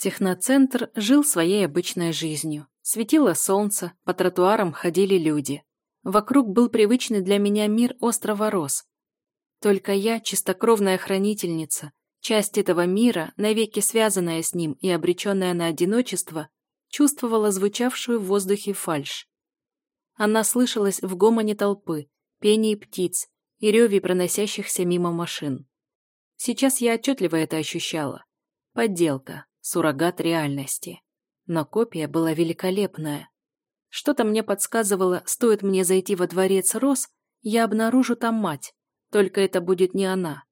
Техноцентр жил своей обычной жизнью. Светило солнце, по тротуарам ходили люди. Вокруг был привычный для меня мир острова Рос. Только я, чистокровная хранительница, часть этого мира, навеки связанная с ним и обреченная на одиночество, чувствовала звучавшую в воздухе фальшь. Она слышалась в гомоне толпы, пении птиц и реве проносящихся мимо машин. Сейчас я отчетливо это ощущала. Подделка, суррогат реальности. Но копия была великолепная. Что-то мне подсказывало, стоит мне зайти во дворец Рос, я обнаружу там мать, только это будет не она.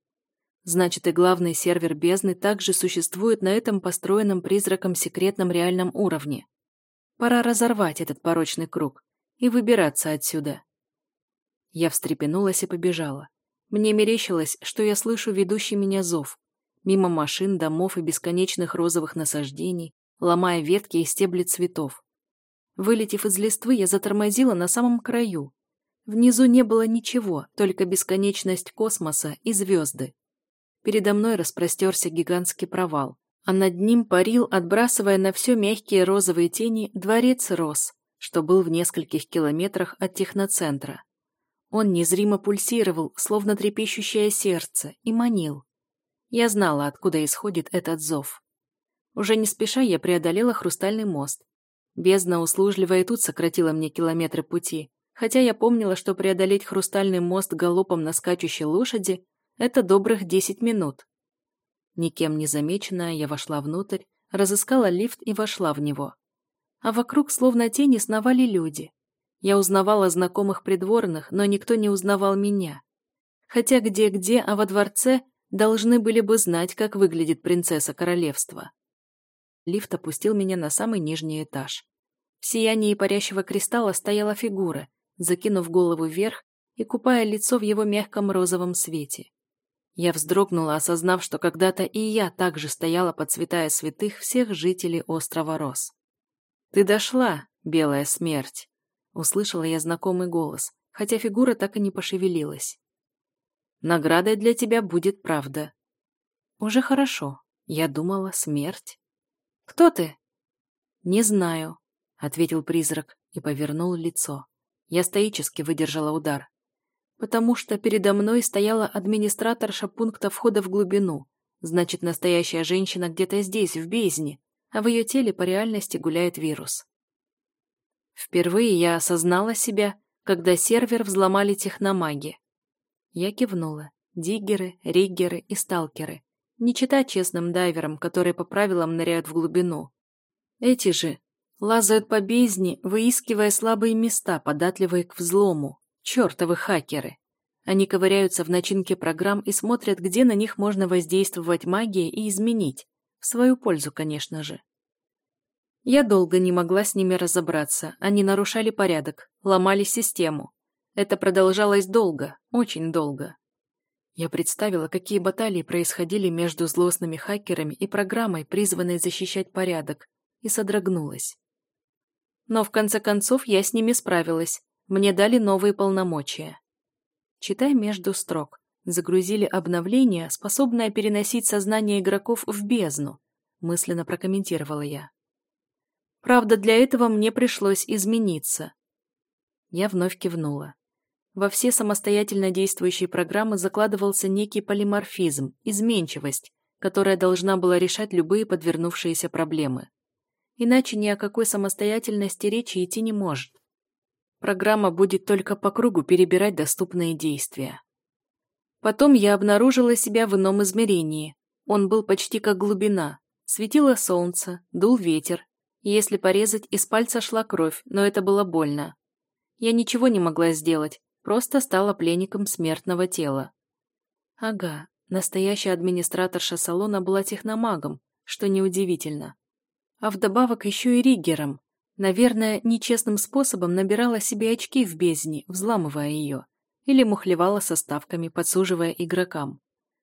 Значит, и главный сервер бездны также существует на этом построенном призраком секретном реальном уровне. Пора разорвать этот порочный круг и выбираться отсюда. Я встрепенулась и побежала. Мне мерещилось, что я слышу ведущий меня зов. Мимо машин, домов и бесконечных розовых насаждений, ломая ветки и стебли цветов. Вылетев из листвы, я затормозила на самом краю. Внизу не было ничего, только бесконечность космоса и звезды. Передо мной распростерся гигантский провал, а над ним парил, отбрасывая на все мягкие розовые тени, дворец Рос, что был в нескольких километрах от техноцентра. Он незримо пульсировал, словно трепещущее сердце, и манил. Я знала, откуда исходит этот зов. Уже не спеша я преодолела хрустальный мост. Бездна услужливо и тут сократила мне километры пути, хотя я помнила, что преодолеть хрустальный мост галопом на скачущей лошади – это добрых десять минут. Никем не замеченная, я вошла внутрь, разыскала лифт и вошла в него. А вокруг словно тени сновали люди. Я узнавала знакомых придворных, но никто не узнавал меня. Хотя где-где, а во дворце должны были бы знать, как выглядит принцесса королевства. Лифт опустил меня на самый нижний этаж. В сиянии парящего кристалла стояла фигура, закинув голову вверх и купая лицо в его мягком розовом свете. Я вздрогнула, осознав, что когда-то и я также стояла под святая святых всех жителей острова Рос. «Ты дошла, белая смерть!» Услышала я знакомый голос, хотя фигура так и не пошевелилась. Наградой для тебя будет правда. Уже хорошо. Я думала, смерть. Кто ты? Не знаю, ответил призрак и повернул лицо. Я стоически выдержала удар. Потому что передо мной стояла администраторша пункта входа в глубину. Значит, настоящая женщина где-то здесь, в бездне, а в ее теле по реальности гуляет вирус. Впервые я осознала себя, когда сервер взломали техномаги. Я кивнула. Диггеры, риггеры и сталкеры. Не читать честным дайверам, которые по правилам ныряют в глубину. Эти же лазают по бездне, выискивая слабые места, податливые к взлому. Чертовы хакеры. Они ковыряются в начинке программ и смотрят, где на них можно воздействовать магией и изменить. В свою пользу, конечно же. Я долго не могла с ними разобраться. Они нарушали порядок, ломали систему. Это продолжалось долго, очень долго. Я представила, какие баталии происходили между злостными хакерами и программой, призванной защищать порядок, и содрогнулась. Но в конце концов я с ними справилась. Мне дали новые полномочия. Читай между строк. Загрузили обновление, способное переносить сознание игроков в бездну, мысленно прокомментировала я. Правда, для этого мне пришлось измениться. Я вновь кивнула. Во все самостоятельно действующие программы закладывался некий полиморфизм, изменчивость, которая должна была решать любые подвернувшиеся проблемы. Иначе ни о какой самостоятельности речи идти не может. Программа будет только по кругу перебирать доступные действия. Потом я обнаружила себя в ином измерении. Он был почти как глубина. Светило солнце, дул ветер, если порезать, из пальца шла кровь, но это было больно. Я ничего не могла сделать, просто стала пленником смертного тела. Ага, настоящая администраторша салона была техномагом, что неудивительно. А вдобавок еще и риггером. Наверное, нечестным способом набирала себе очки в бездне, взламывая ее. Или мухлевала со ставками, подсуживая игрокам.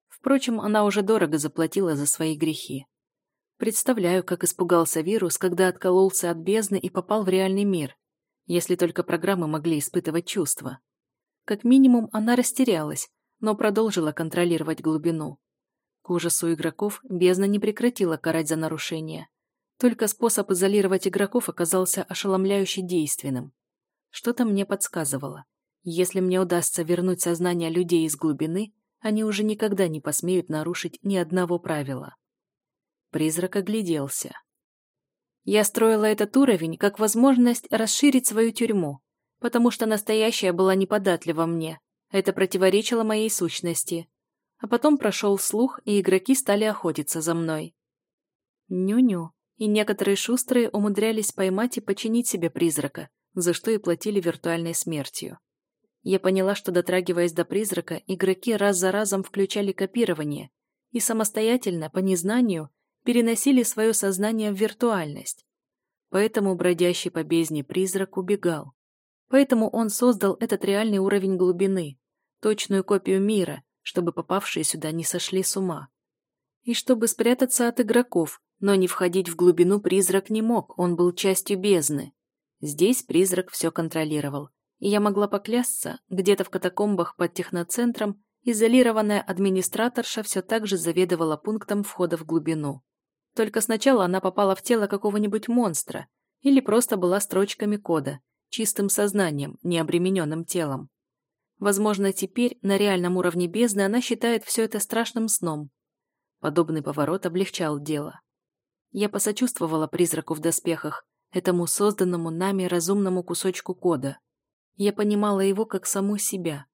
Впрочем, она уже дорого заплатила за свои грехи. Представляю, как испугался вирус, когда откололся от бездны и попал в реальный мир, если только программы могли испытывать чувства. Как минимум, она растерялась, но продолжила контролировать глубину. К ужасу игроков бездна не прекратила карать за нарушение, Только способ изолировать игроков оказался ошеломляюще действенным. Что-то мне подсказывало. Если мне удастся вернуть сознание людей из глубины, они уже никогда не посмеют нарушить ни одного правила. Призрак огляделся. Я строила этот уровень как возможность расширить свою тюрьму, потому что настоящая была неподатлива мне. Это противоречило моей сущности. А потом прошел слух, и игроки стали охотиться за мной. Ню-ню. И некоторые шустрые умудрялись поймать и починить себе призрака, за что и платили виртуальной смертью. Я поняла, что, дотрагиваясь до призрака, игроки раз за разом включали копирование и самостоятельно, по незнанию, переносили свое сознание в виртуальность. Поэтому бродящий по бездне призрак убегал. Поэтому он создал этот реальный уровень глубины, точную копию мира, чтобы попавшие сюда не сошли с ума. И чтобы спрятаться от игроков, но не входить в глубину призрак не мог, он был частью бездны. Здесь призрак все контролировал. И я могла поклясться, где-то в катакомбах под техноцентром изолированная администраторша все так же заведовала пунктом входа в глубину. Только сначала она попала в тело какого-нибудь монстра или просто была строчками кода, чистым сознанием, необремененным телом. Возможно, теперь на реальном уровне бездны она считает все это страшным сном. Подобный поворот облегчал дело. Я посочувствовала призраку в доспехах, этому созданному нами разумному кусочку кода. Я понимала его как саму себя.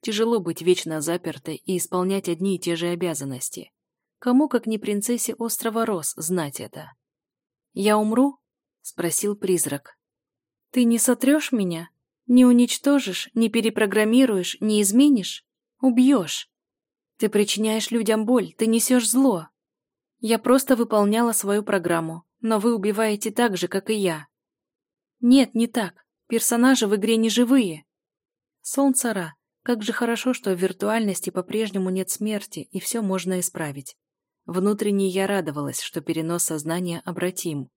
Тяжело быть вечно запертой и исполнять одни и те же обязанности. Кому, как не принцессе острова Рос, знать это? «Я умру?» — спросил призрак. «Ты не сотрешь меня? Не уничтожишь, не перепрограммируешь, не изменишь? Убьешь? Ты причиняешь людям боль, ты несешь зло. Я просто выполняла свою программу, но вы убиваете так же, как и я. Нет, не так. Персонажи в игре не живые. Солнце Ра, как же хорошо, что в виртуальности по-прежнему нет смерти, и все можно исправить. Внутренне я радовалась, что перенос сознания обратим.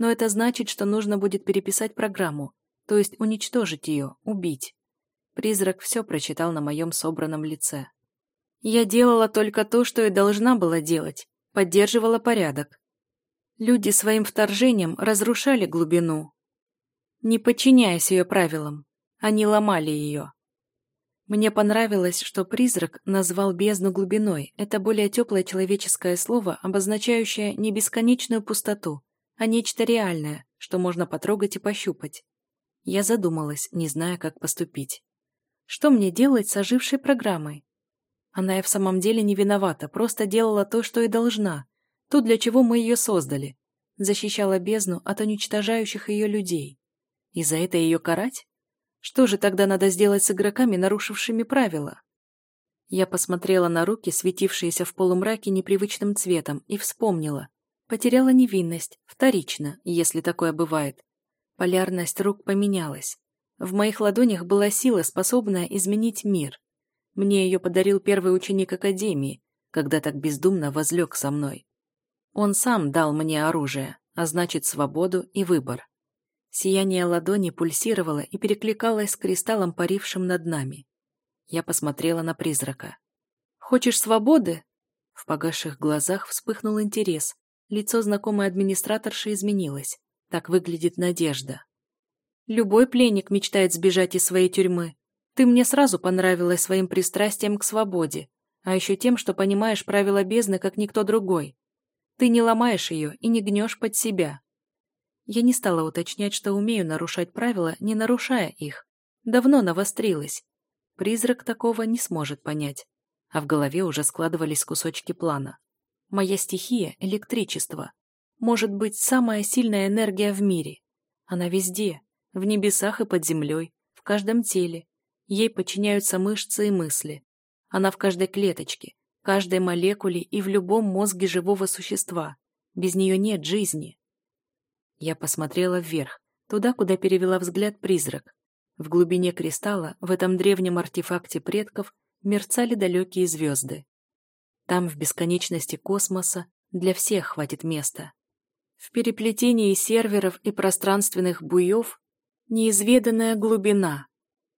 Но это значит, что нужно будет переписать программу, то есть уничтожить ее, убить. Призрак все прочитал на моем собранном лице. Я делала только то, что и должна была делать, поддерживала порядок. Люди своим вторжением разрушали глубину, не подчиняясь ее правилам. Они ломали ее. Мне понравилось, что призрак назвал бездну глубиной. Это более теплое человеческое слово, обозначающее не бесконечную пустоту, а нечто реальное, что можно потрогать и пощупать. Я задумалась, не зная, как поступить. Что мне делать с ожившей программой? Она и в самом деле не виновата, просто делала то, что и должна. То, для чего мы ее создали. Защищала бездну от уничтожающих ее людей. И за это ее карать? Что же тогда надо сделать с игроками, нарушившими правила? Я посмотрела на руки, светившиеся в полумраке непривычным цветом, и вспомнила. Потеряла невинность, вторично, если такое бывает. Полярность рук поменялась. В моих ладонях была сила, способная изменить мир. Мне ее подарил первый ученик Академии, когда так бездумно возлег со мной. Он сам дал мне оружие, а значит свободу и выбор. Сияние ладони пульсировало и перекликалось с кристаллом, парившим над нами. Я посмотрела на призрака. «Хочешь свободы?» В погасших глазах вспыхнул интерес. Лицо знакомой администраторши изменилось. Так выглядит надежда. «Любой пленник мечтает сбежать из своей тюрьмы. Ты мне сразу понравилась своим пристрастием к свободе, а еще тем, что понимаешь правила бездны, как никто другой. Ты не ломаешь ее и не гнешь под себя. Я не стала уточнять, что умею нарушать правила, не нарушая их. Давно навострилась. Призрак такого не сможет понять. А в голове уже складывались кусочки плана. Моя стихия — электричество. Может быть, самая сильная энергия в мире. Она везде, в небесах и под землей, в каждом теле. Ей подчиняются мышцы и мысли. Она в каждой клеточке, каждой молекуле и в любом мозге живого существа. Без нее нет жизни. Я посмотрела вверх, туда, куда перевела взгляд призрак. В глубине кристалла, в этом древнем артефакте предков, мерцали далекие звезды. Там, в бесконечности космоса, для всех хватит места. В переплетении серверов и пространственных буев неизведанная глубина.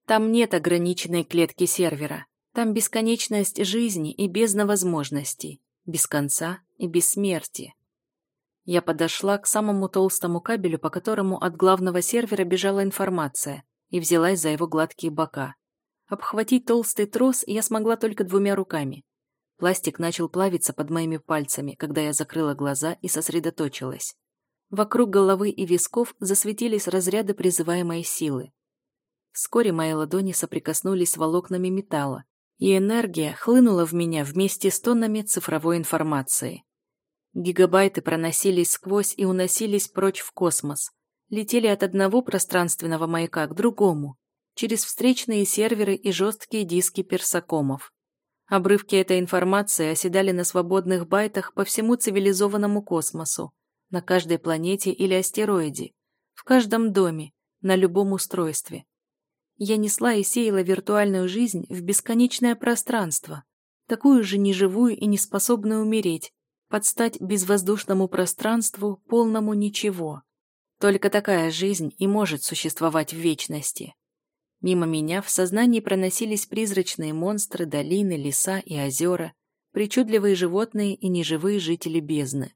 Там нет ограниченной клетки сервера. Там бесконечность жизни и бездна возможностей, без конца и без смерти. Я подошла к самому толстому кабелю, по которому от главного сервера бежала информация, и взялась за его гладкие бока. Обхватить толстый трос я смогла только двумя руками. Пластик начал плавиться под моими пальцами, когда я закрыла глаза и сосредоточилась. Вокруг головы и висков засветились разряды призываемой силы. Вскоре мои ладони соприкоснулись с волокнами металла, и энергия хлынула в меня вместе с тоннами цифровой информации. Гигабайты проносились сквозь и уносились прочь в космос, летели от одного пространственного маяка к другому, через встречные серверы и жесткие диски персакомов. Обрывки этой информации оседали на свободных байтах по всему цивилизованному космосу, на каждой планете или астероиде, в каждом доме, на любом устройстве. Я несла и сеяла виртуальную жизнь в бесконечное пространство, такую же неживую и неспособную умереть, подстать безвоздушному пространству, полному ничего. Только такая жизнь и может существовать в вечности. Мимо меня в сознании проносились призрачные монстры, долины, леса и озера, причудливые животные и неживые жители бездны.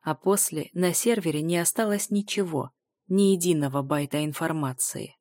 А после на сервере не осталось ничего, ни единого байта информации.